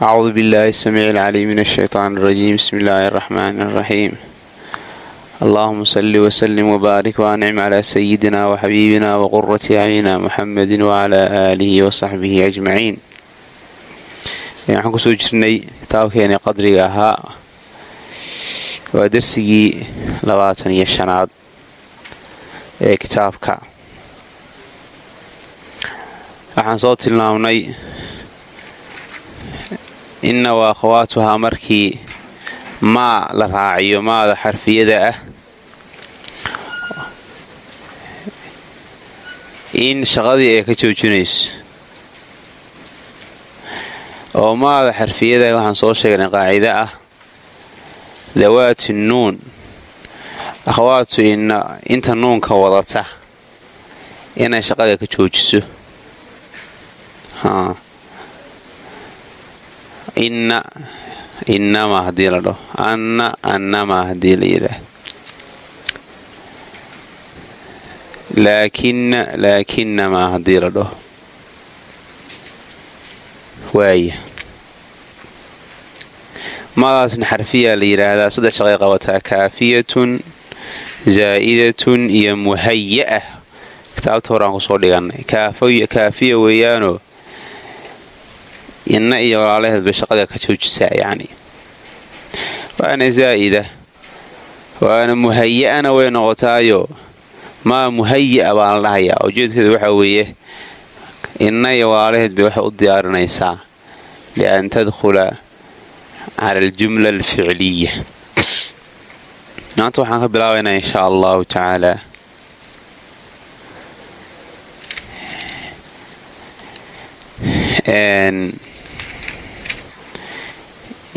acuudu billaahi samiic ilcaliim min ashaytaan rajiim bismi illaahi araxmaan iraxiim allahuma salli wslim wbaarik wancim calaa sayidina waxabiibina waqurati acyina muxamedi wacalaa aalihi wasaxbihi ajmaciin waxaan ku soo jirnay kitaabkeeni qadriga ahaa waa darsigii labaatan iyo shanaad ee kitaabka waxaan soo tilmaamnay inna wa akhawaatuhaa markii maa la raaciyo maada xarfiyada ah. In shaqadii ay ka joojinayso. Oo maada xarfiyada waxaan soo sheegnay qaacide ah. Dawaati nuun. Akhawaatu inna inta nuunka wadata inay shaqada ka joojiso inna innama haddii la dhaho anna annama haddii la yidhaah laakinna laakinnamaa haddii la dhaho. Waaya madaasna xarfiyaa la yidhaahdaa saddex shaqay qabataa kaafiyatun zaa'idatun iyo muhaya'ah kitaabta horaan ku soo dhigannay kaafiya weeyaanoo inna iyo walaalaheed bay shaqada ka joojisaa yacni waana zaa'ida. Waana muhaya'ana way noqotaayo. Maa muhaya'a baan la dhahayaa. Ujeedkeedu waxaa weeye inna iyo walaalaheed bay waxay u diyaarinaysaa. Lian tadkhula cala aljumla alficliya. Maanta waxaan ka bilaabaynaa inshaa allahu tacaala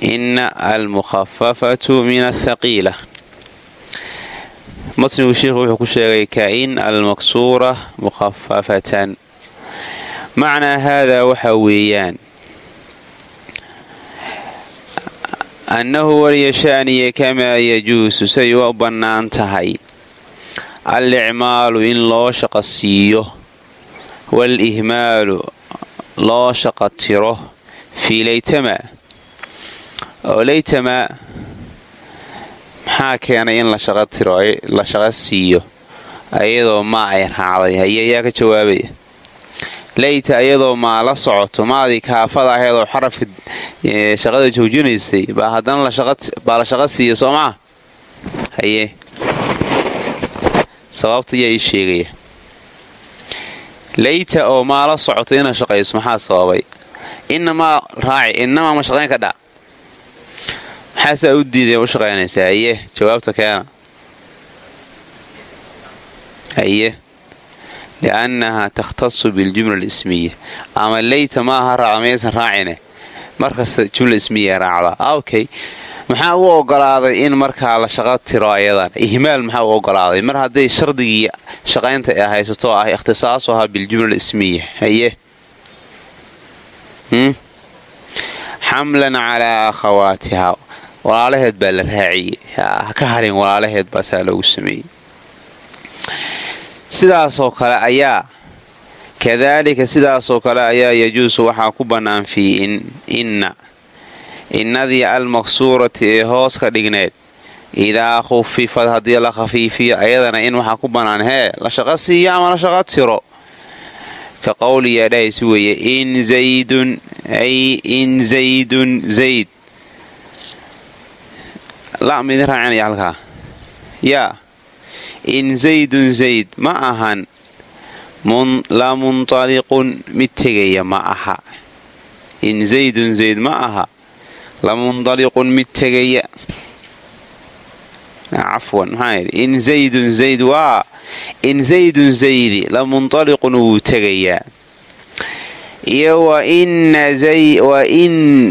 inna almukhafafatu min athaqiila matnigu sheikhu wuxuu ku sheegay ka-in almaksuura mukhafafatan macnaa haadaa waxaa weeyaan annahu waliya sha'niya kamaa yajuusu say u bannaan tahay al-icmaalu in loo shaqa siiyo wal-ihmaalu loo shaqa tiro fii laytama oo laytama maxaa keenay in la shaqa tiro la shaqa siiyo? Ayadoo maa ay raacday haye ayaa ka jawaabaya layta ayadoo maa la socoto maadii kaafada ahaydoo xarafka shaqada joojinaysay baa haddana baa la shaqa siiya soo maa haye. Sababta ayaa ii sheegaya. Layta oo maa la socoto ina shaqayso maxaa sababay? Inamaa raaci inamaa ma shaqayn ka dha maxaasaa u diiday u shaqaynaysaa haye jawaabta keena haye liannahaa takhtasu biljumla alismiya ama layta maaha raaca mayaysan raacine. Markasta jumla ismiya raacdaa okay. Maxaa u ogolaaday in markaa la shaqa tiro ayadan ihmaal maxaa u ogolaaday? Mar hadday shardigii shaqaynta ee haysato ah ikhtisaasu ahaa biljumla alismiya haye xamlan calaa akhawaatiha walaalaheed baa la raaciyey. Ka harin walaalaheed baasaa loogu sameeyey. Sidaasoo kale ayaa kadaalika sidaasoo kale ayaa yajuusu waxaa ku bannaan fii inna innadii almaksuurati ee hoos ka dhigneed idaa khufifad haddii la khafiifiyo ayadana in waxaa ku bannaan hee la shaqo siiyo ama la shaqo tiro. Ka qowliyaa dhahaysi weeye in zaydun ay in zaydun zayd la maidin raacinaya halkaa. Yaa in zaydun zayd ma ahan la munaliqun mid tegaya ma aha. In zaydun zayd ma aha. La munaliqun mid tegaya cafwan maxaayidhi in zaydun zayd waa in zaydun zaydi la munaliqun wuu tegayaa iyo wa in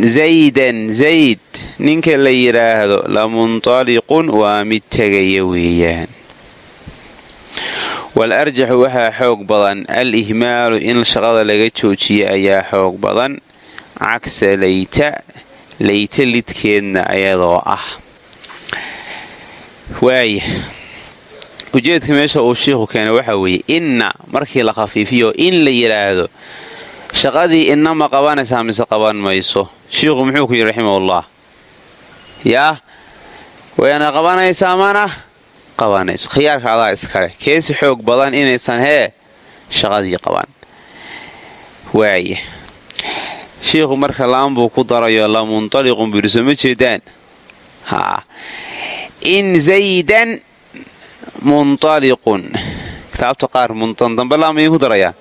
zaydan zayd. Ninka la yidhaahdo la munطaliqun waa mid tegaya weeyaan. Wal arjaxu waxaa xoog badan. Al ihmaalu in shaqada laga joojiya ayaa xoog badan. Cagsa layta layta lidkeedna ayadoo ah. Waaya ujeedka meesha uu shiikhu keenay waxaa weeye inna markii la khafiifiyo in la yidhaahdo shaqadii inna ma qabanaysaa mise qaban mayso. Shiikhu muxuu ku yidhi raximahullah. Yaa wayna qabanaysaa mana qabanayso khiyaarka adaa iskale keesi xoog badan inaysan hee shaqadii qaban waaya shiikhu marka laan buu ku darayo la munطaliqun buu soo ma jeedaan? Haa in zaydan munطaliqun kitaabta qaar dambe laan mayay ku darayaan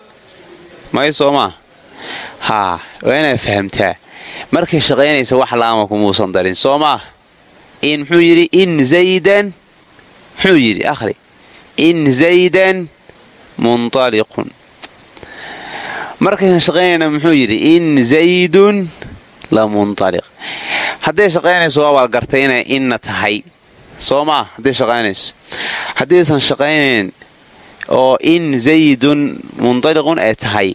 may soo maa haa waa inaad fahamtaa. Markay shaqaynaysa wax laama kumuusan darin soo maah in muxuu yidhi in zaydan muxuu yidhi akhri. In zaydan munaliqun markaysan shaqaynayna muxuu yidhi in zaydun la munaliq hadday shaqaynayso waa baad gartay inay inna tahay. Soo maah hadday shaqaynayso. Haddaysan shaqaynayn oo in zaydun muntaliqun ay tahay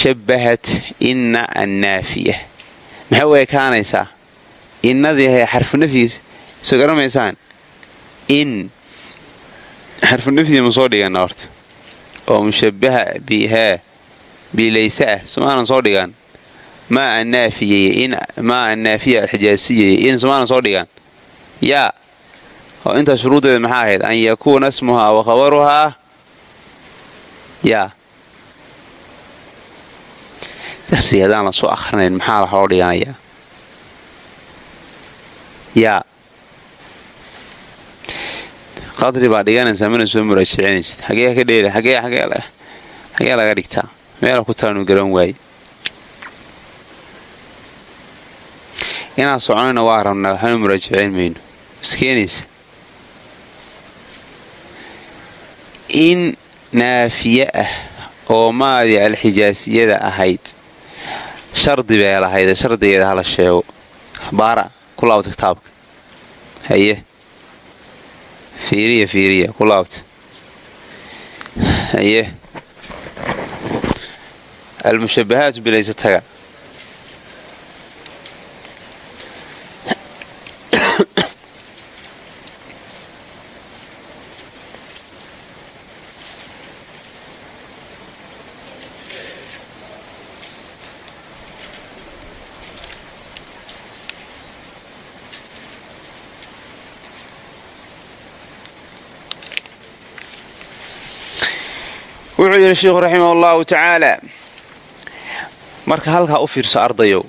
shabbahat inna annaafiya maxay u ekaanaysaa innadii ahay xarfunafyigiis soo garamaysaan in. Xarfunafyi ma soo dhigana horta. Oo mushabbaha bihee bilayse ah somaanan soo dhigan maa annaafiyay maa annaafiya alxijaasiyay in somaanan soo dhigan yaa. Oo intaa shuruuddeeda maxaa ahayd? An yakuuna ismuhaa wa khabaruhaa? Yaa darsi haddaan la soo akhrinayn maxaa la hoo dhiganayaa yaa. Qadri baa dhiganaysaa mana soo muraajicinaysid xagee ka dheela xagee laga dhigtaa. Meela ku talanu garan waaye. Inaan soconayna waa rabnaa waxaanu muraajicin mayno. Iskeenaysa. In naafiye ah oo maadii alxijaasiyada ahayd shardi bay lahayd shardigeeda hala sheego. Baara ku laabta kitaabka. Haye. Fiiriya fiiriya ku laabta. Haye. Almushabahaatu bilaysa taga yidhi sheikhu raximah allahu tacaala marka halkaa u fiirso ardayow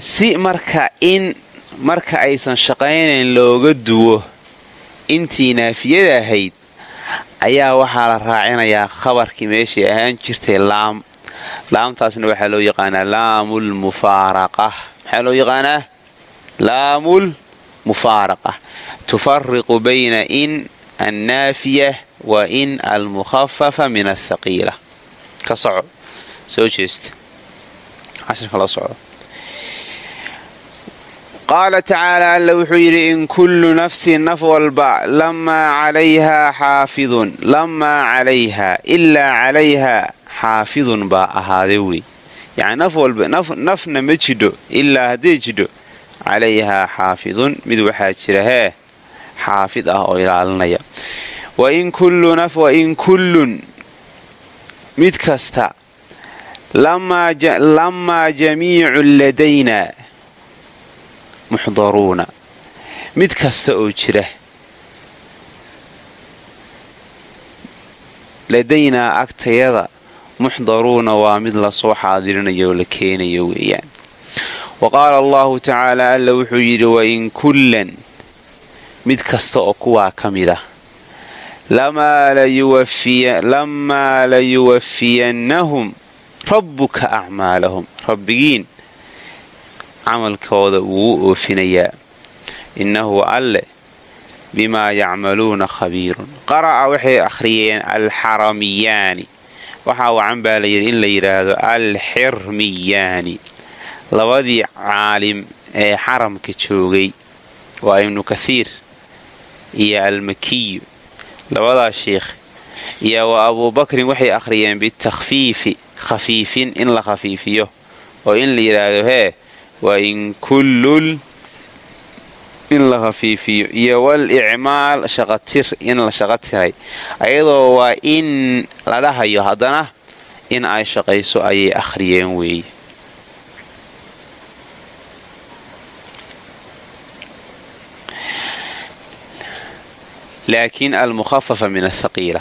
si marka in marka aysan shaqaynayn looga duwo intii naafiyada ahayd ayaa waxaa la raacinayaa khabarkii meeshay ahaan jirtay laam. Laamtaasna waxaa loo yaqaanaa laamul mufaaraqa. Maxaa loo yaqaanaa? Laamul mufaaraqa. Tufariqu bayna in annaafiya wa in almukhafafa min athaqiila ka soco. Soo jeesta cashirka la socdo qaala tacaala alla wuxuu yidhi in kullu nafsin naf walba lamaa calayhaa xaafidun lamaa calayhaa ilaa calayhaa xaafidun baa ahaade wey. Yacni naf walba nafna ma jidho ilaa hadday jidho. Calayhaa xaafidun mid waxaa jira hee xaafid ah oo ilaalinaya wain kullun. Mid kasta. Lamaa jamiicu ladayna muxdaruuna mid kasta oo jira. Ladaynaa agtayada muxdaruuna waa mid la soo xaadirinayo la keenayo weeyaan. Wa qaala allahu tacaala alla wuxuu yidhi wain kullan. Mid kasta oo kuwaa ka mid ah lamaa layuwafiyannahum rabbuka acmaalahum rabbigiin camalkooda wuu oofinayaa innahu alle bimaa yacmaluuna khabiirun qara'a waxay akhriyeen alxaramiyaani waxaa wacan baa layidhi in la yidhaahdo alxirmiyaani labadii caalim ee xaramka joogay waa ibnu kathiir iyo almakiyu labadaa sheikh iyo wa abuubakrin waxay akhriyeen bitakhfiifi khafiifin in la khafiifiyo oo in la yidhaahdo hee waa in kullul in la khafiifiyo iyo wal icmaal shaqatir in la shaqo tiray. Ayadoo waa in la dhahayo haddana in ay shaqayso ayay akhriyeen weeye laakin almukhafafa min athaqiila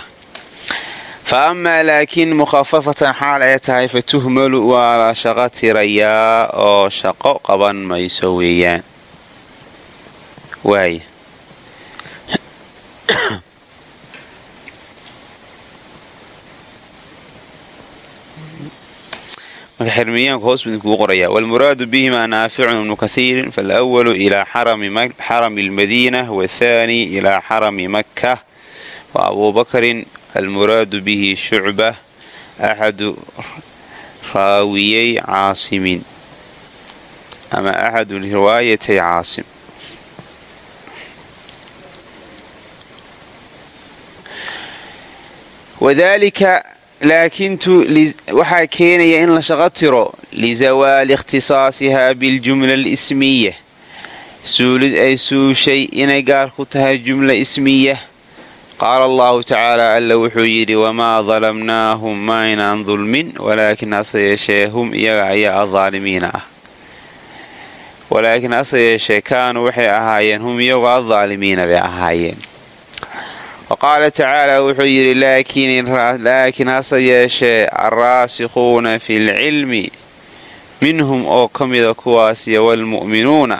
fa amaa laakiin mukhafafatan xaal ay tahay fa tuhmalu waa la shaqo tirayaa oo shaqo qaban mayso weeyaan marka xirmiyaanku hoos buu idinkuu qorayaa waalmuraadu bihimaa naaficun ibnu kahiirin faalawalu ilaa xarami almadiina waathaani ilaa xarami makka wa abuu bakrin almuraadu bihi shucba axadu raawiyey caasimin. Ama axadu riwaayatay caasim. Wadaalika laakintu waxaa keenaya in la shaqo tiro lizawaali ikhtisaasihaa biljumla alismiya suulid ay suushay inay gaar ku tahay jumla ismiya qaala allahu tacaala alla wuxuu yidhi wamaa dalamnaahum maaynaan dulmin walaakin hase yeeshee hum iyaga ayaa adaalimiina ah walaakiin hase yeeshee kaanuu waxay ahaayeen hum iyagu addaalimiina bay ahaayeen wa qaala tacaala wuxuu yidhi laakiin hase yeeshee alraasikhuuna fi lcilmi minhum oo ka mida kuwaasiyo waalmu'minuuna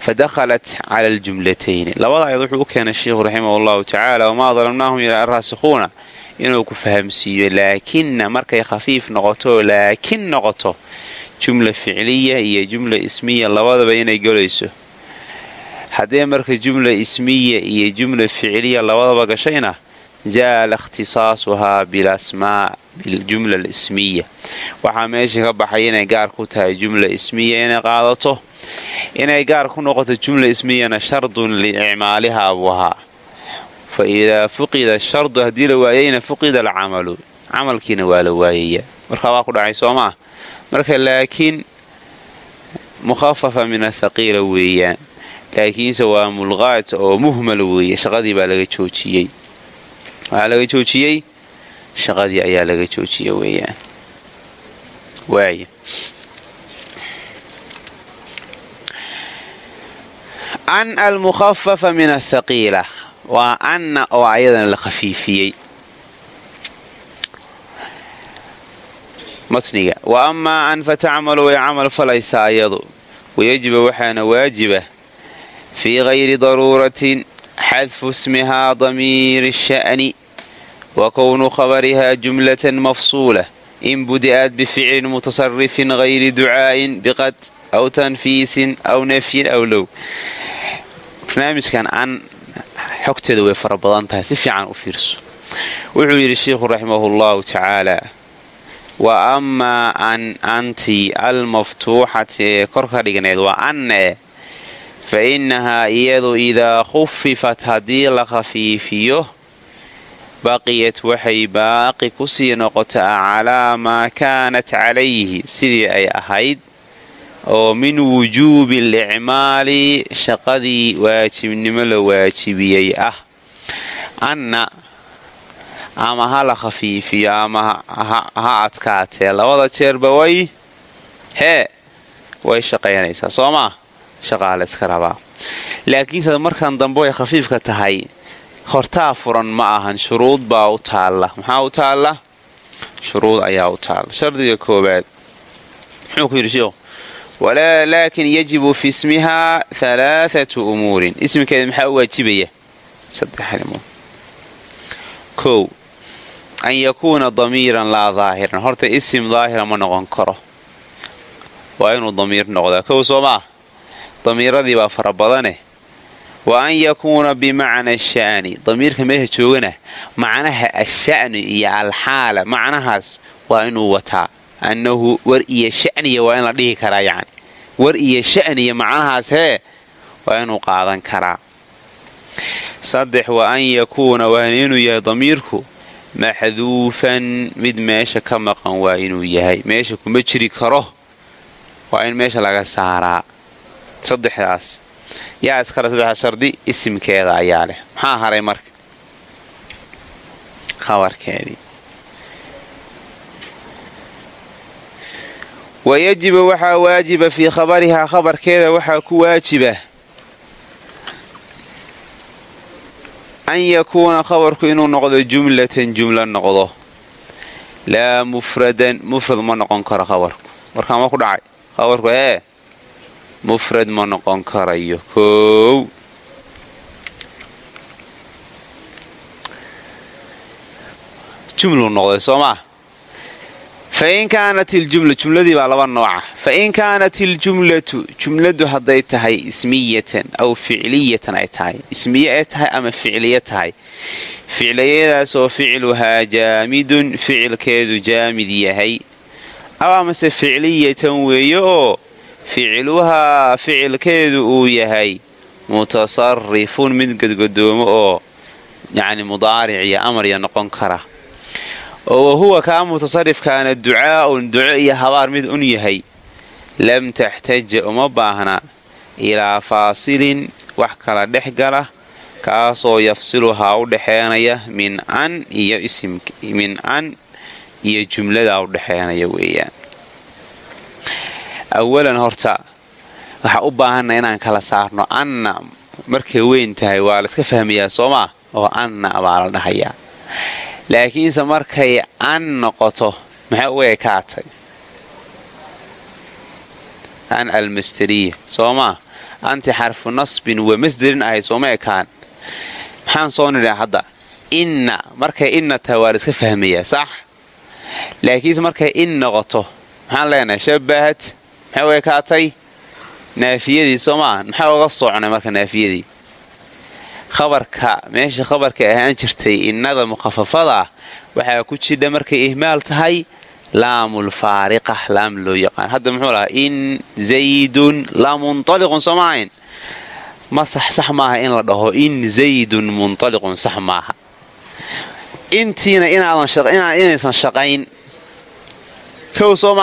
fadakhalat cala aljumlatayni labada ayad wuxuu u keenay sheikhu raximah allahu tacaala wamaa dalamnaahum ila alraasikhuuna inuu ku fahamsiiyo laakinna markay khafiif noqoto laakin noqoto jumla ficliya iyo jumla ismiya labadaba inay gelayso haddee marka jumla ismiya iyo jumla ficliya labadaba gashayna jaala ikhtisaasuhaa bilasmaa biljumla alismiya. Waxaa meesha ka baxay inay gaar ku tahay jumla ismiya inay qaadato. Inay gaar ku noqoto jumla ismiyana shardun liicmaalihaa buu ahaa. Fa idaa fuqida shardu haddii la waayayna fuqida alcamalu camalkiina waa la waayaya. Markaa waa ku dhacay soo maa marka laakiin mukhafafa min athaqiila weeyaan laakiinse waa mulqaat oo muhmal weeye. Shaqadii baa laga joojiyey. Waxaa laga joojiyey? Shaqadii ayaa laga joojiya weeyaan. Waaya an almukhafafa min athaqiila waa anna oo ayadana la khafiifiyey. Matniga wa amaa an fatacmalu way camal falaysaa ayadu. Wayajiba waxaana waajiba fii gayri daruuratin xadfu ismihaa damiiri sha'ni wa kownu khabarihaa jumlatan mafsuula in budi'aad bificlin mutasarifin gayri ducaa'in biqad aw tanfiisin aw nafyin aw low barnaamijkan an xogteeda way fara badan tahay si fiican u fiirso wuxuu yidhi sheikhu raximahu llahu tacaala wa amaa an anti almaftuuxati ee kor ka dhigneed waa anne fa innahaa iyadu idaa khufifat haddii la khafiifiyo baqiyat waxay baaqi ku sii noqotaa calaa maa kaanat calayhi sidii ay ahayd oo min wujuubi alicmaali shaqadii waajibnimo la waajibiyey ah anna ama ha la khafiifiyo ama ha adkaatee labada jeerba way hee way shaqaynaysaa soo maa shaqaa la yska rabaa laakiinse markan dambe way khafiifka tahay hortaa furan ma ahan shuruud baa u taalla maxaa u taalla shuruud ayaa u taalla shardiga koobaad muxuu ku yidhi sheikhu laakin yajibu fi ismihaa halaathatu umuurin ismikeeda maxaa u waajibaya kow an yakuuna damiiran laa daahiran horta isim daahira ma noqon karo waa inuu damiir noqdaa kow soo maa damiiradii baa fara badane. Wa an yakuuna bimacna sha'ni. Damiirka meesha joogana macnaha asha'ni iyo alxaala macnahaas waa inuu wataa. Annahu war iyo sha'niya waa in la dhihi karaa yacni. War iyo sha'niya macnahaas hee waa inuu qaadan karaa. Saddex wa an yakuuna waana inuu yahay damiirku maxduufan mid meesha ka maqan waa inuu yahay. Meesha kuma jiri karo waa in meesha laga saaraa saddexdaas. Yaa iskale saddexdaas shardi isimkeeda ayaa leh. Maxaa haray marka? Khabarkeedii. Wayajibu waxaa waajiba fii khabarihaa khabarkeeda waxaa ku waajiba an yakuuna khabarku inuu noqdo jumlatan jumla noqdo. Laa mufradan mufrad ma noqon karo khabarku. Warkaan ma ku dhacay. Khabarku ee mufrad ma noqon karayo koow jumluu noqday soo maa fain kaanat iljumla jumladii baa laba nooca fain kaanat iljumlatu jumladu hadday tahay ismiyatan aw ficliyatan ay tahay ismiye ay tahay ama ficliye tahay ficliyadaasoo ficluhaa jaamidun ficilkeedu jaamid yahay aw amase ficliyatan weeye oo ficluhaa ficilkeedu uu yahay mutasarifun mid godgodoomo oo yacni mudaaric iyo amarya noqon kara. Oo wahuwa kaa mutasarifkaana ducaa'un duco iyo habaar mid un yahay. Lam taxtaja uma baahna ilaa faasilin wax kala dhex gala kaasoo yafsiluhaa u dhexeenaya min an iyo jumladaa u dhexeenaya weeyaan awalan horta waxaa u baahanna inaan kala saarno anna markay weyn tahay waa la iska fahmayaa soomaa oo anna baa la dhahayaa laakiinse markay an noqoto maxay u ekaatay an almasteriya soo maa anti xarfu nasbin wa masderin ahayd sooma ekaan maxaan soo nidhaa hadda inna markay inna tahay waa la iska fahmayaa sax laakiinse markay in noqoto maxaan leenahay shabbahad maxay u ekaatay naafiyadii soo maa maxaa uga soocnay marka naafiyadii? Khabarka meesha khabarka ahaan jirtay innada mukhafafada waxaa ku jidha markay ihmaal tahay laamul faariqa laam loo yaqaan. Hadda muxuu lahaa in zaydun la munaliqun ma sax sax maaha in la dhaho in zaydun munaliqun sax maaha intiina inaysan shaqayn kow soo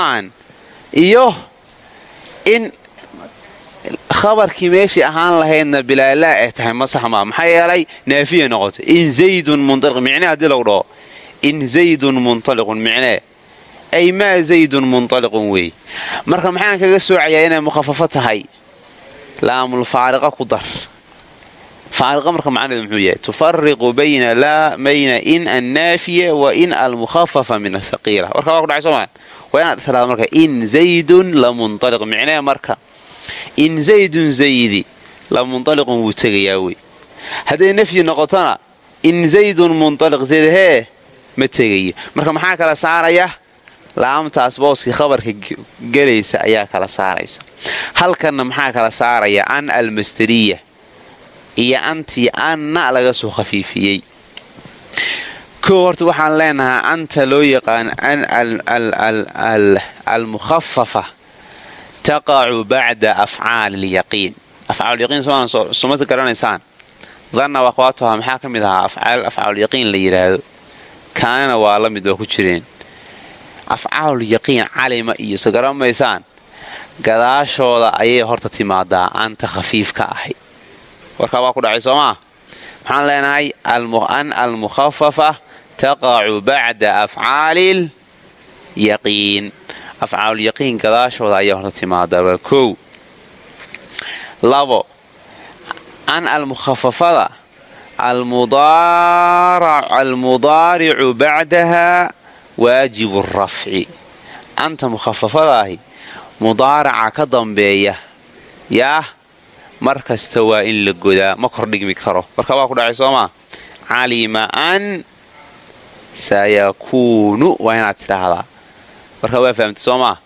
iyo in khabarkii meeshii ahaan lahaydna bilaala ay tahay ma sax maa maxaa yeelay naafiya noqoto in zaydun munaliq micnee haddii lagu dhaho. In zaydun muntaliqun micnee ay maa zaydun muntaliqun weey. Marka maxaan kaga soocayaa inay mukhafafo tahay? Laamul ku dar. Faariqa marka macnaheedu muxuu yahay? Tufariqu bayna laa bayna in annaafiya wa in almukhafafa min athaqiila warka waa ku dhacay soomaa marka in zaydun la muntaliq micnee marka in zaydun zaydi la munaliqun wuu tegayaa wey. Hadday nafyi noqotona in zaydun munaliq zayd hee ma tegayo. Marka maxaa kala saaraya? Laamtaas booskii khabarka gelaysa ayaa kala saaraysa. Halkanna maxaa kala saaraya? An almasteriya iyo antii anna laga soo khafiifiyey koo waxaan leenahaa anta loo yaqaan an almukhafafa taqacu bacda afcaali lyaqiin afcaalyaqiin sumata garanaysaan. Danna akhwaatuha maxaa ka mid ahaa? Afcaal afcaalyaqiin la yidhaahdo kaanina waa la mid waa ku jireen. Afcaalulyaqiin calima iyo se garamaysaan gadaashooda ayay horta timaadaa anta khafiif ka ahay. Warkaa waa ku dhacay soo maa maxaan leenahay an almukhafafa taqacu bacda afcaalil yaqiin afcaalulyaqiin gadaashooda ayaa horta timaadaa waa kow labo an almukhafafada almudaaricu bacdaha waajibu rafci anta mukhafafadaahi mudaaraca ka dambeeya yaah mar kasta waa in la godaa ma kordhigmi karo marka waa ku dhacay soo maa calima an sayakuunu waa inaad tidhaahdaa. Marka waa fahamtay soo maa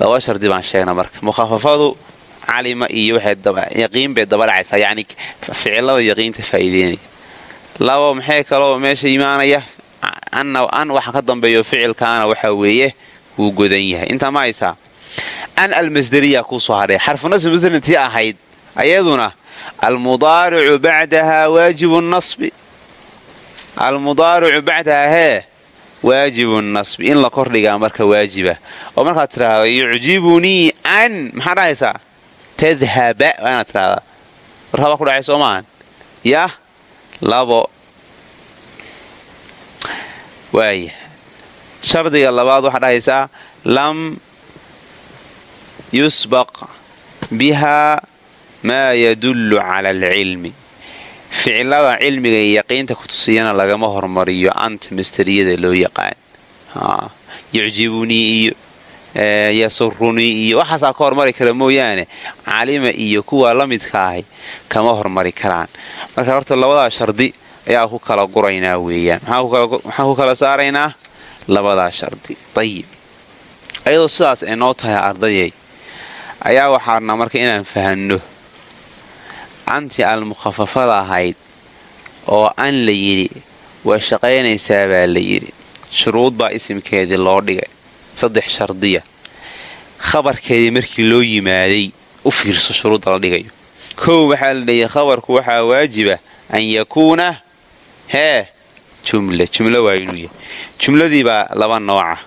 laba shardi baan sheegna marka. Mukhafafadu calima iyo yaqiin bay dabadhacaysaa yacni ficilada yaqiinta faa'iideynaya. Labo maxay kaloo meesha imaanaya? An waxa ka dambeeyo ficilkaana waxaa weeye wuu godan yahay. Intaa ma haysaa? An almasderiya kuu soo hadhay. Xarfunasb masderin ahayd ayaduna almudaaricu bacdaha waajibu nasbi almudaaricu bacdaha hee waajibu nasbi. In la kordhigaa marka waajiba. Oo markaad tidhaahdo yucjibunii an maxaa dhahaysaa? Tadhaba waa inaad tidhahdaa warkaa baa ku dhacay soo maahan? Yah labo. Waaya shardiga labaad waxaa dhahaysaa lam yusbaq biha maa yadullu cala alcilmi ficilada cilmiga iyo yaqiinta kutusiyana lagama hormariyo anta masteriyada loo yaqaan. Yucjibunii iyo yasurunii iyo waxaasaa ka hormari kara mooyaane. Calima iyo kuwa la midka ahi kama hormari karaan. Marka horta labadaa shardi ayaa ku kala guraynaa weeyaan. Maxaa ku kala saaraynaa? Labadaa shardi. Ayib ayadoo sidaas ay noo tahay ardayay ayaa waxaarnaa marka inaan fahanno anti almukhafafada ahayd oo an la yidhi waa shaqaynaysaa baa la yidhi. Shuruud baa isimkeedii loo dhigay. Saddex shardiya. Khabarkeedii markii loo yimaaday u fiirso shuruudda la dhigayo. Kow waxaa la dhiyay khabarku waxaa waajiba an yakuuna hee jumla. Jumlo waa inuu yahay. Jumladii baa laba nooca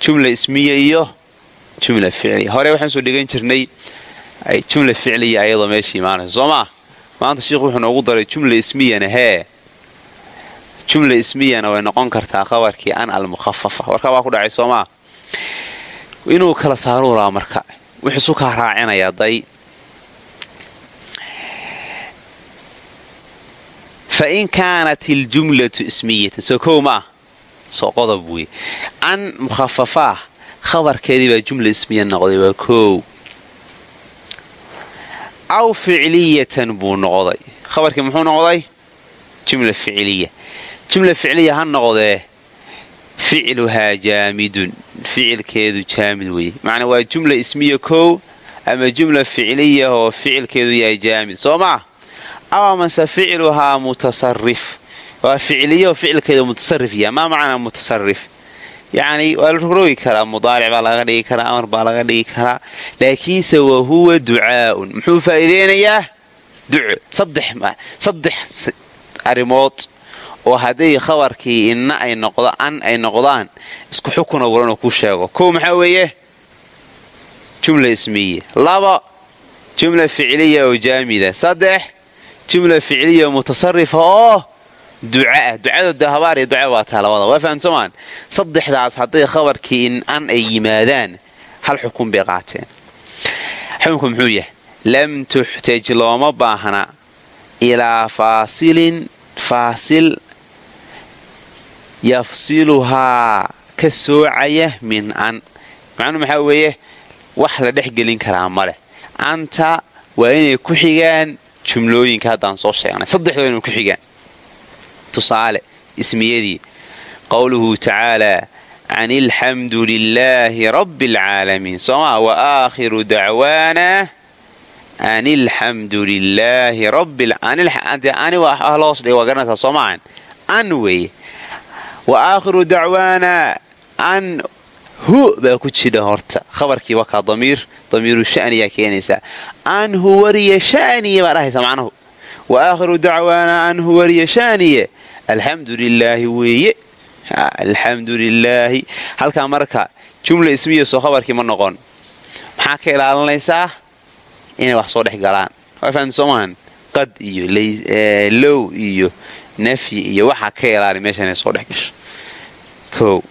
jumla ismiya iyo jumla ficliya. Hore waxaan soo dhigan jirnay jumla ficliya ayadoo meesha imaanaysa soo maa maanta sheikhu wuxuu noogu daray jumla ismiyana hee jumla ismiyana way noqon kartaa khabarkii an almukhafafa. Warkaa waa ku dhacay soomaa inuu kala saaruu rabaa marka. Wuxuusu kaa raacinayaa day. Fa in kaanat iljumlatu ismiyatan soo kow ma. Soo qodob wey an mukhafafaah khabarkeedii baa jumla ismiya noqday waa koow aw ficliyatan buu noqday. Khabarkii muxuu noqday? Jumla ficliya. Jumla ficliya ha noqdee ficluhaa jaamidun. Ficilkeedu jaamid weye macnaa waa jumla ismiya kow ama jumla ficliya oo ficilkeedu yahay jaamid. Soo maa aw amase ficluhaa mutasarif waa ficliya oo ficilkeedu mutasarif yahay. Maa macnaa mutasarif yacni waa la rogrogi karaa mudaaric baa laga dhigi karaa amar baa laga dhigi karaa laakiinse wa huwa ducaa'un. Muxuu faa'iideynayaa? Duco saddex arrimood oo hadday khabarkii inna ay noqdo an ay noqdaan isku xukun abuuran oo ku sheego. Kow maxaa weeye? Jumla ismiya. Laba jumla ficliya oo jaamida. Saddex jumla ficliya mutasarifa oo ducaah ducada de habaar iyo duca waa taa labada waa fahamsamaan saddexdaas hadday khabarkii in an ay yimaadaan hal xukun bay qaateen. Xukunku muxuu yahay? Lam tuxtaj looma baahna ilaa faasilin faasil yafsiluhaa ka soocaya min an. Macnuu maxaa weeye? Wax la dhex gelin karaa maleh anta waa inay ku xigaan jumlooyinka haddaan soo sheegnay. Saddexdu waa inay ku xigaan tusaale ismiyadii. Qowluhu tacaalaa can ilxamdu lilaahi rabbi alcaalamiin soomaa wa aakhiru dacwaana an ilxamdu lilaahi rabbiani waa loos dhig waa garanaysaa soo an weeye. Wa aakhiru dacwaana an hu baa ku jidha horta. Khabarkii waa kaa damiir damiiru shaniyaa keenaysaa. An hu wariya shaniye baa dhahaysa macnuhu. Wa aakhiru dacwaana an hu wariya shaniye alxamdu lilaahi weeye. Alxamdu lilaahi halkaa marka jumla ismiya soo khabarkii ma noqon. Maxaa ka ilaalinaysaa? Inay wax soo dhex galaan. Waa soomahan qad iyo low iyo nafyi iyo waxaa ka ilaali meesha inay soo dhex gasho. Kow.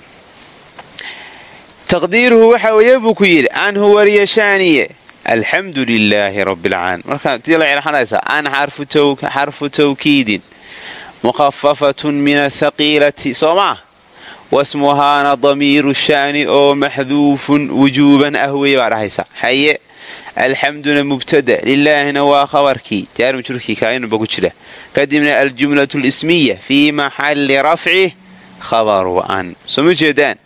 Taqdiiruhu waxa weeye buu ku yidhi anhu wariya shaaniye alxamdu lilaahi rabbialcaalamiin marka tii la celxanaysaa an xarfu tawkiidin mukhafafatun min athaqiilati soo maa wasmuhaana damiiru sha'ni oo maxduufun wujuuban ah weeye baa dhahaysa haye alxamduna mubtada lilaahina waa khabarkii jaarim jurkii kaainunba ku jira kadibna aljumlatu lismiya fii maxalli rafci khabaru an soo ma jeedaan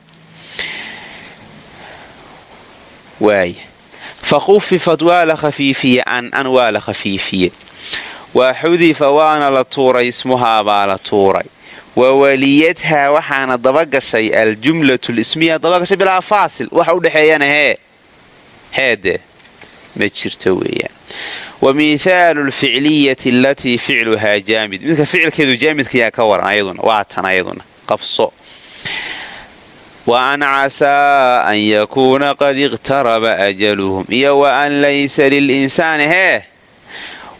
waay fa khufifat waa la khafiifiye an an waa la khafiifiye waa xudifa waana la tuuray ismuhaa baa la tuuray. Wa waliyadhaa waxaana dabagashay aljumlatu lismiya dabagashay bilaa faasil. Waxa u dhexeeyana hee heede ma jirto weeyaan. Wa mithaalu lficliyati alatii ficluhaa jaamid. Midka ficilkeedu jaamidkayaa ka waran ayaduna waa ayaduna qabso. Wa an casaa an yakuuna qad iqtaraba ajaluhum. Iyo wa an laysa lilinsaani hee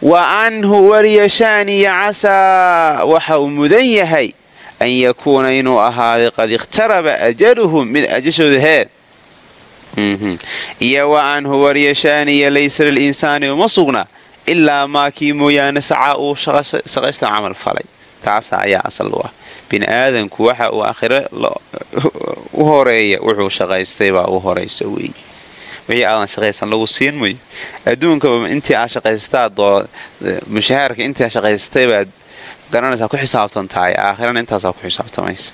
wa anhu waryashaaniya casaa waxa uu mudan yahay an yakuuna inuu ahaaday qad iqtaraba ajaluhum mid ajashooda hee iyo wa anhu waryashaaniya laysa lilinsaani uma sugna ilaa maakii mooyaane sacaa uu shaqaysta camal falay. Taasa ayaa asal u ah. Bini aadamku waxa uu aakhiro u horreeya wuxuu shaqaystaybaa u horaysa weeye wixii aadan shaqaysan lagu siin mayo adduunkaba intii aad shaqaystaad mushahaarka intii aad shaqaystay baad garanaysaa ku xisaabtan tahay. Aakhirana intaasaa ku xisaabtamaysa.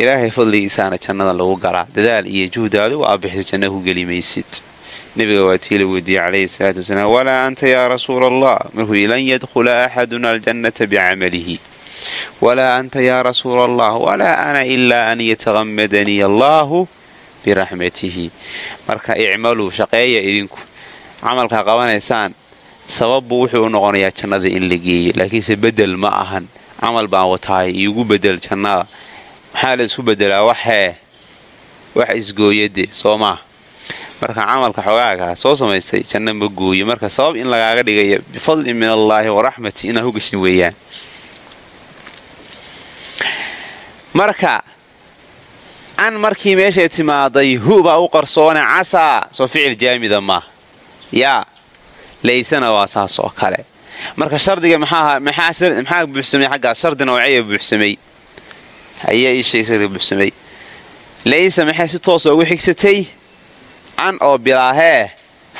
Ilaahay fadligiisaana jannada lagu galaa dadaal iyo juhdi adigu aa bixisa janna ku geli maysid. Nebiga waa tii la weydiiyey calayhi salaatu wasalaam walaa anta yaa rasuula allah markuu lan yadkhula axaduna aljannata bicamalihi walaa anta yaa rasuula allah walaa ana ilaa an yataqamadanii allaahu biraxmatihi marka icmaluu shaqeeya idinku. Camalkaa qabanaysaan sababbu wuxuu u noqonayaa jannada in la geeyo. Laakiinse bedel ma ahan. Camal baan watahay iigu bedel jannada maxaa la isku bedelaa? Waxee wax isgooyade soo maa marka camalka xogaagaa soo samaystay janno ma gooyo. Marka sabab in lagaaga dhigaya bifadli min allaahi waraxmati inaad ku gashin weeyaan an markii meeshay timaaday hu baa u qarsoone casaa soo ficil jaamida ma yaa laysana waa saas oo kale marka shardiga maxaa buuxsamay xaggaas shardi noocaya buuxsamay ayaa iisheegsa buuxsamay laysa maxay si toosa ugu xigsatay an oo bilaahee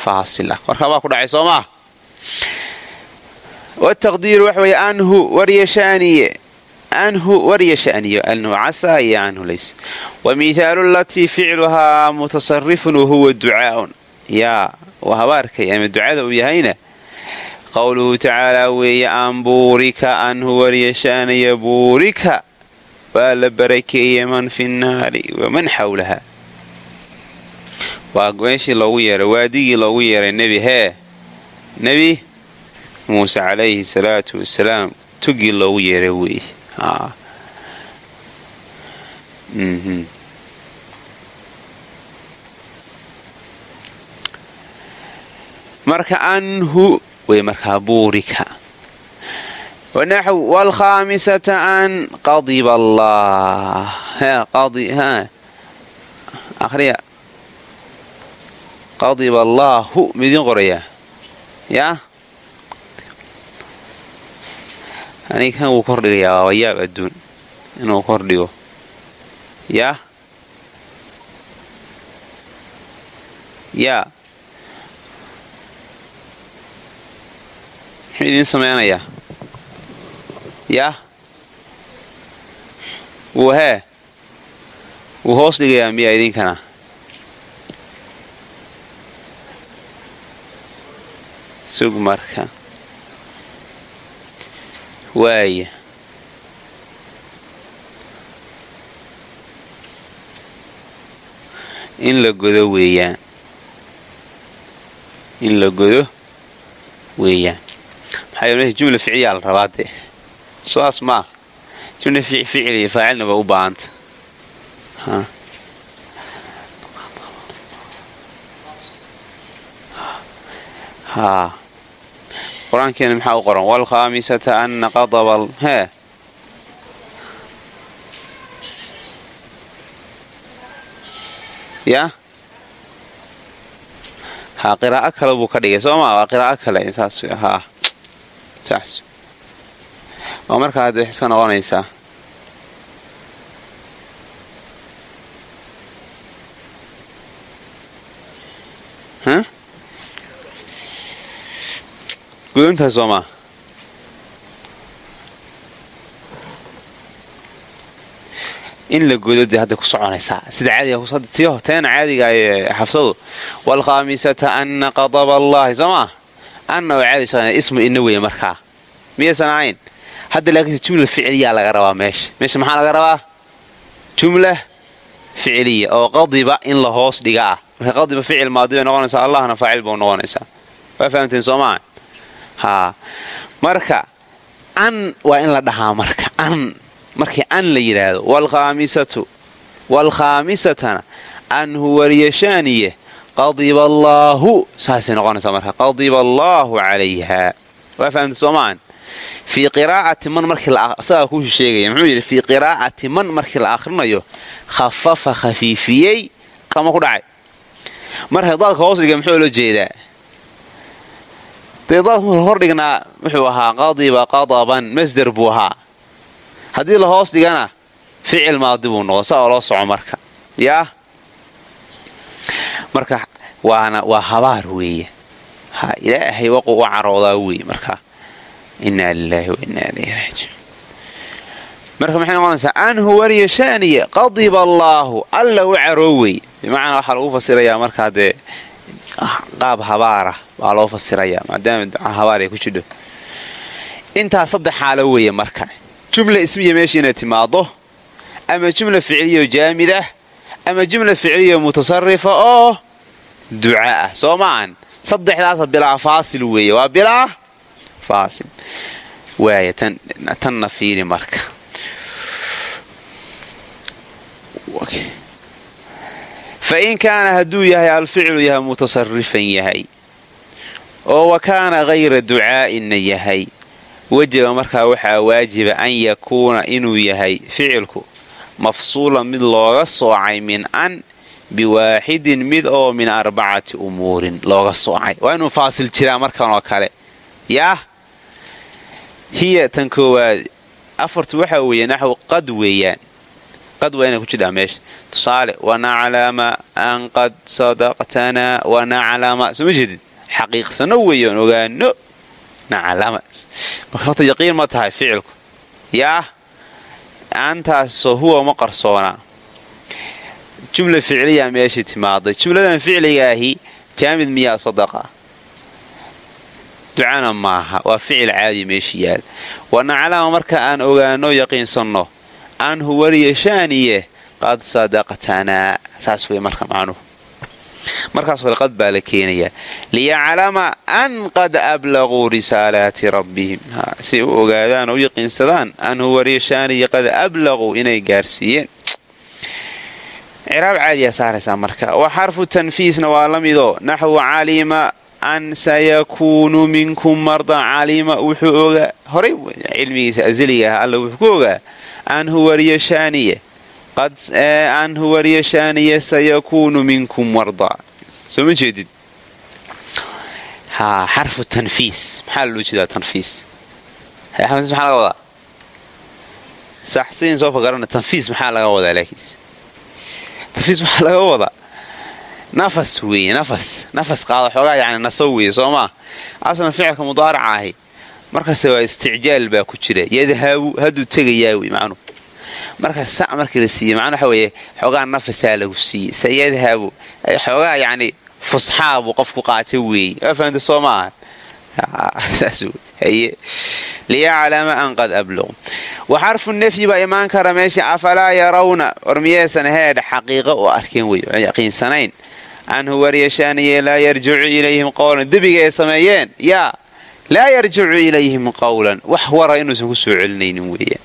faasila warkaabaa ku dhacay soo maa wataqdiiru weye anhu waryashaaniye anhu waryashaniyo anhu casaa iyo anhu lays wa mihaalu latii ficluhaa mutasarifun wahuwa ducaa'un yaa waa habaarkay ama ducada uu yahayna qowluhu tacaalaa weeye an buurika anhu waryashaaniya buurika waa la barakeeye man fi nnaari waman xawlaha waa meeshii loogu yeeray waadigii loogu yeeray nebi hee nebi muuse calayhi salaatu wasalaam tugii loogu yeeray weeye marka anhu way markaa buurika wanaxw wlkhaamisata an qadiba allah akhriya qadiba allaahu midiin qorayaa yaa aniga kan wuu kordhigayaa waa yaab adduun inuu kordhigo yaa? Yaa? Muxuu idiin samaynayaa yaa? Wuu hee wuu hoos dhigayaa miyaa idinkana? Sug marka waaya in la godo weeyaan in la godo weeyaan maxaa yeele jumla ficliyaa la rabaa dee? Soaas maa jumla ficiliya faacilna ba u baahanta. Haa qur'aankeena maxaa u qoran? Waalkhaamisata anna qadaba hee yaa haa qiraa'o kale buu ka dhigay. Soo maa waa qiraa'o kale. Saas haa saas. Waa markaa hadda iska noqonaysaa guduntahay soo maa in la godo dee ku soconaysaa sida caadiga teena caadiga ee xafsadu waalkhaamisata anna qadaba allaahi soo anna oo caadi shaqeynaya ismu ina weeye markaa miyaysan ahayn hadda laakiinse jumla ficiliyaa laga rabaa meesha meesha maxaa laga rabaa jumla ficiliya oo qadiba in la hoos dhiga ah marka qadiba ficil maadi bay allahna faacil buu noqonaysaa waa fahamteen soo marka an waa in la dhahaa marka an. Markii an la yidhaahdo waalkhaamisatu waalkhaamisatana anhu waryashaaniye qadiba allaahu saasay noqonaysaa marka qadiba allaahu calayha. Waa fahamtay soomaan fii qiraa'ati man markiisagaa kuu sheegaya muxuu yidhi fii qiraa'ati man markii la akhrinayo khafafa khafiifiyey kama ku dhacay. Marka daadka hoos dhiga muxuu loo jeedaa dee daad hordhignaa wuxuu ahaa qadiba qadaban masder buu ahaa. Haddii la hoos dhigana ficil maadi buu noqon saa oo loo soco marka. Yaa marka waana waa habaar weeye. Ha ilaahay waqu u caroodaa weeye marka. Inaa lilaahi wa inaa ilayhi raajiun marka maxay noqonaysaa? Anhu wariya shaniya qadiba allaahu alla u caroo weeye bimacnaa waxaa lagu fasirayaa markaa dee qaab habaara baa loo fasirayaa maadaama duca habaar ay ku jidho. Intaa saddex xaalo weeye marka jumla ismiya meesha inay timaado ama jumla ficliyo jaamid ah ama jumla ficliyo mutasarifa oo duca ah. Soo maan saddexdaasa bilaa faasil weeye waa bilaa faasil. Waaya tanna fiiri marka fain kaana hadduu yahay alficlu yahay mutasarifan yahay oo wa kaana hayra ducaa'inna yahay wajaba markaa waxaa waajiba an yakuuna inuu yahay ficilku mafsuulan mid looga soocay min an biwaaxidin mid oo min arbacati umuurin looga soocay waa inuu faasil jiraa markan oo kale yaah hiya tan koowaad afartu waxaa weeye naxw qad weeyaan qad waa inay ku jidhaa meesha. Tusaale wanaclama an qad sadaqtanaa wanaclama soo ma jeedid xaqiiqsano weeyoon ogaano naclama marka horta yaqiin ma tahay ficilku. Yaah aantaasoo huwa ma qarsoonaa. Jumla ficliyaa meeshii timaaday. Jumladan ficligaahi jaamid miyaa sadaqa? Ducana maaha. Waa ficil caadi meeshii yaal. Wanaclama marka aan ogaano yaqiinsanno anhu wariya shaaniye qad sadaqtanaa saas wey marka macnuhu markaas hore qad baa la keenayaa liyaclama an qad ablaquu risaalaati rabbihim. U ogaadaan oo yaqiinsadaan anhu wariya shaaniye qad ablaquu inay gaarsiiyeen. Ciraab caadiyaa saaraysaa marka. Wa xarfu tanfiisna waa la midoo naxwu calima an sayakuunu minkum marda calima wuxuu ogaa horay cilmigiisa azaliga ah alla wuxuu ku ogaa anhu wariya shaaniye anhu wariya shaaniye sayakuunu minkum marda soo ma jeedid xarfu tanfiis maxaa loo jeedaa tanfiis maxaa laga wadaa sax sidiin soo fagarana tanfiis maxaa laga wadaa laakiis tanfiis maxaa laga wadaa nafas weeye nafas nafas qaada xoogaa yani naso weeye soo maa aslan ficilka mudaaraca ahi markase waa isticjaal baa ku jira. Yadhabu hadduu tegayaa wey macnuhu marka sa markii la siiye macnuu waxa weeye xoogaa nafasaa lagu siiyey sayadhabu xoogaa yacni fusxaa buu qofku qaata weeye waa fahamta soo saas haye. Liyaclama an qad abluqu wa xarfu nafyi baa imaan kara meesha afalaa yarawna? War miyeesan heedh xaqiiqo u arkeen wey yaqiinsanayn anhu waryashaaniye laa yarjicu ilayhim qowlan debiga ay sameeyeen? Yaa laa yarjicu ilayhim qowlan wax wara inuusan ku soo celinaynin weeyaan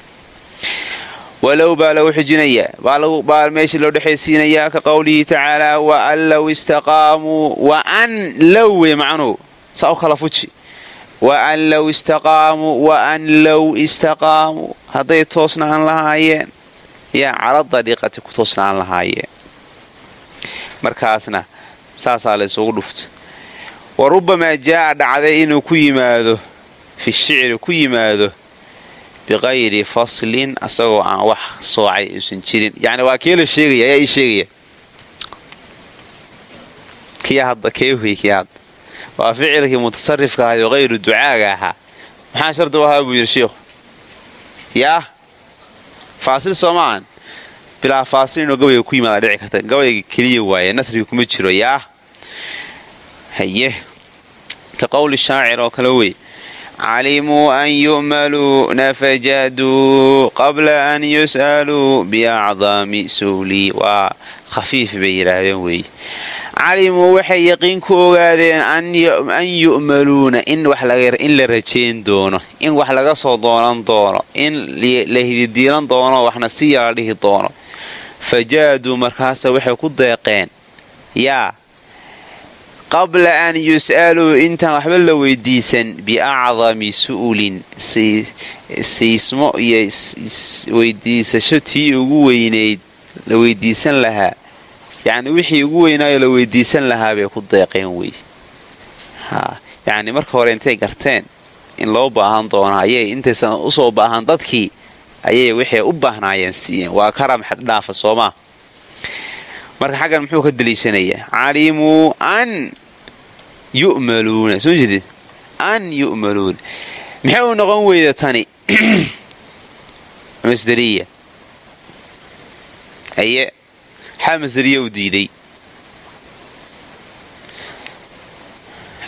walow baa lagu xijinayaa baa meeshii loo dhexaysiinayaa ka qowlihi tacaalaa wa an low istaqaamuu wa an low wey macnuu saa u kala fuji. Wa an low istaqaamuu wa an low istaqaamuu hadday toosnaan lahaayeen yaa cala dariiqati ku toosnaan lahaayeen. Markaasna saasaa la isugu dhufta wa rubbamaa jaa'a dhacday inuu ku yimaado fi shicri ku yimaado biqayri faslin asagoo aan wax soocay uusan jirin. Yacni waa kee la sheegaya ayaa ii sheegaya. Kii hadda kee wey kii hadda? Waa ficilkii mutasarifka ahay oo hayru ducaaga ahaa. Maxaa shardi u ahaa buu yidhi sheikhu yaa faasil soomaahan bilaa faasil inuu gabayga ku yimaada dhici karta. Gabayga keliya waaye nasriga kuma jiro yaa haye ka qowli shaacir oo kale wey. Calimuu an yu'maluuna fajaaduu qabla an yus'aluu biacdaami suuli waa khafiif bay yidhaahdeen weeye calimuu waxay yaqiin ku ogaadeen an yu'maluuna in la rajayn doono in wax laga soo doonan doono in la hididiilan doono waxna si yala dhihi doono. Fajaaduu markaasa waxay ku deeqeen yaa qabla an yus'aluu intaan waxba la weydiisan biacdami su'ulin. Siismo iyo weydiisasho tii ugu weynayd la weydiisan lahaa. Yacni wixii ugu weynaayo la weydiisan lahaa bay ku deeqeen wey. Yacni marka hore intay garteen in loo baahan doono ayay intaysan u soo baahan dadkii ayay waxay u baahnaayeen siiyeen. Waa karam xaddhaafa soomaa marka xaggan muxuu ka daliishanayaa calimuu an yu'maluuna soo jeedid? An yu'maluuna maxay u noqon weyda tani? Masderiya aye xaa masderiya u diiday?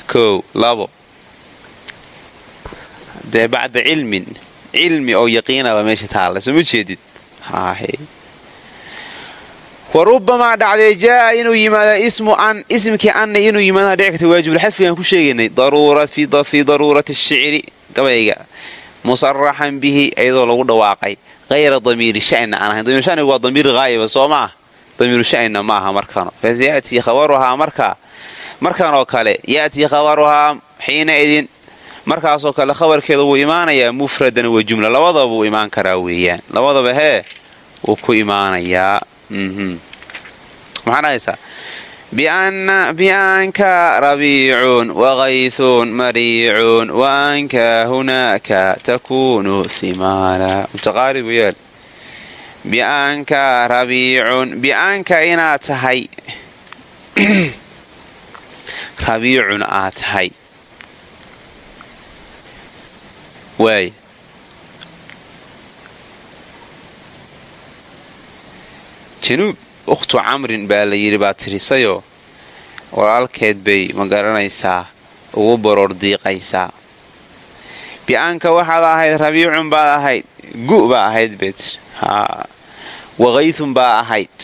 Kow labo. Dee bacda cilmin cilmi oo yaqiinaba meesha taalla soo ma jeedid wa rubamaa dhacdee jaaa inuu yimaada ismu an ismkii anna inuu yimaada dhici karta waajibulxadfigaan ku sheegaynay fii daruurati shicri gabayga musaraxan bihi iyadoo lagu dhawaaqay hayra damiiri sha'nina aan ahayn. Damiir shanigu waa damiir haa'iba soo maah damiiru sha'nina ma aha markano bas ya'tii khabaruhaa markaa markan oo kale ya'tii khabaruhaa xiina idin. Markaasoo kale khabarkeeda wuu imaanayaa mufradan wa jumla labadaba wuu imaan karaa weeyaan. Labadaba hee wuu ku imaanayaa maxaa dhahaysaa bianka rabiicun waqaythun mariicun waanka hunaaka takunu himaala mutaqaaribu yeel bianka rabiicun bianka inaad tahay. Rabiicun aad tahay. Waay januub ukhtu camrin baa la yidhi baa tirisayoo? Walaalkeed bay ma garanaysaa ugu baroor diiqaysaa. Bi'aanka waxaad ahayd rabiicun baad ahayd gu baa ahayd bet waqaythun baa ahayd.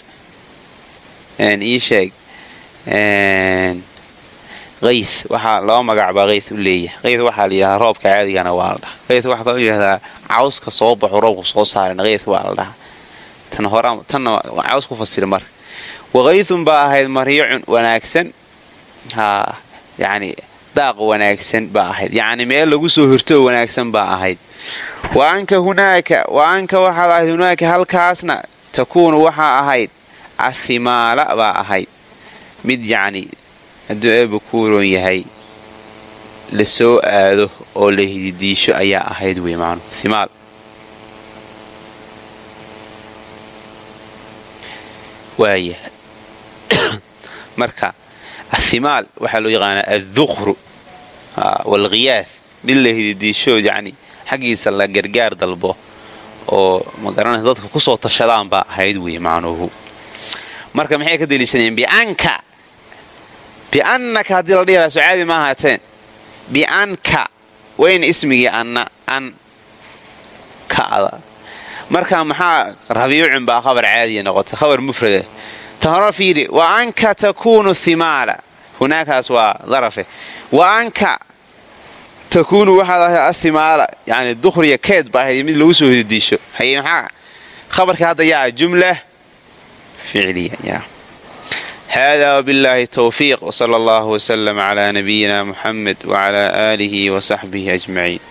Ii sheeg. Qayth waxaa laba magac baa qayth u leeyahay. Qayth waxaa la yidhahdaa roobka caadigana waa la dhaha qayth waxaa kaloo yidhahdaa cawska soo baxu roobku soo saaran qayth waa la dhaha tan hora tanna caws ku fasira marka waqaythun baa ahayd mariicun wanaagsan. Haa yacni daaq wanaagsan baa ahayd. Yacni meel lagu soo hirtoo wanaagsan baa ahayd. Wa anka hunaaka wa anka waxaad ahayd hunaaka halkaasna takuunu waxaa ahayd ahimaala baa ahayd. Mid yacni hadduu eeba kuuroon yahay la soo aado oo la hididiisho ayaa ahayd wey maanu waaya marka athimaal waxaa loo yaqaanaa adduqru waalkhiyaah mid la hididiisho yacni xaggiisa la gargaar dalbo oo magaranaysa dadka ku soo tashadaan baa ahayd wey macnuhu. Marka maxay ka daliishanayeen? Bianka biannaka haddii la dhihi lahaa soo caadi ma ahaateen. Bianka wayna ismigii anna an ka'da marka maxaa rabiicun baa khabar caadiya noqotay khabar mufrada ta hore fiiri wa anka takuunu himaala hunaakaas waa darafe. Wa anka takuunu waxaad ahay athimaala. Yani dukhriya keed ba ahayd mid lagu soo hididiisho haye maxaa? Khabarka hadda yaa jumla ficliya hada wbillaahi towfiiq wsala allahu wslm cla nabiyina muxamed wcla aalihi wsaxbihi ajmaciin